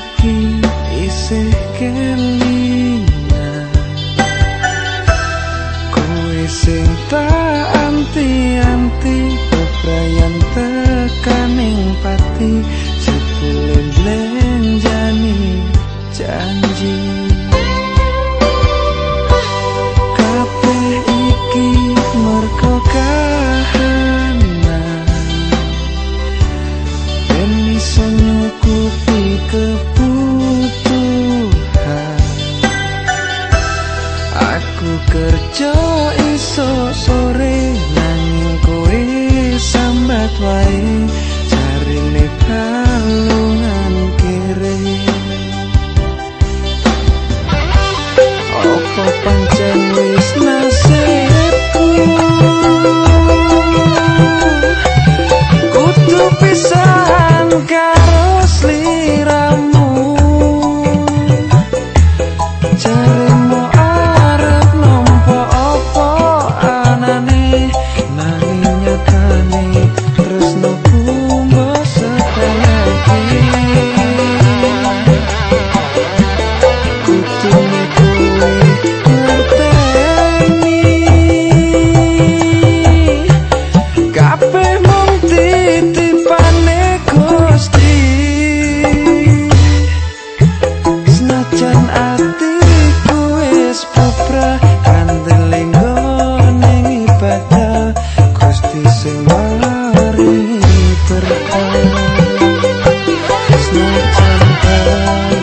iki isih kelingan. Kowe sing tak anti-anti peprayan tekaning pati. Aku kerja esok sore Nanging kue sambat wae. Cari nekalungan kere. Opa pancen wis nasibku? Kudu pisah Pertama Semacam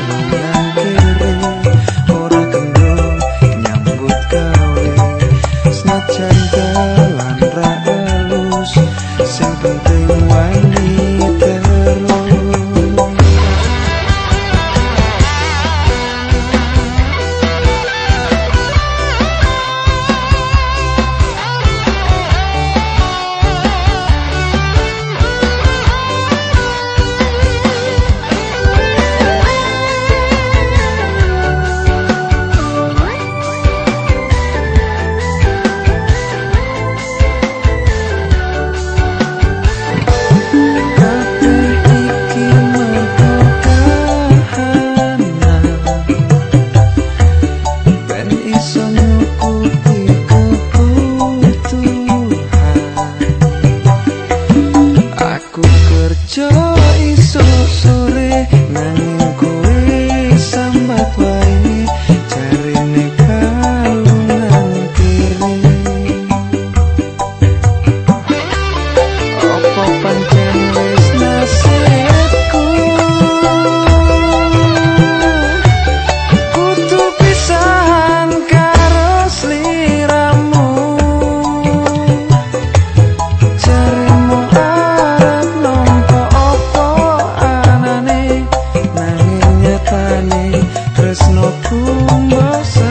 Aku mesra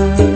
love.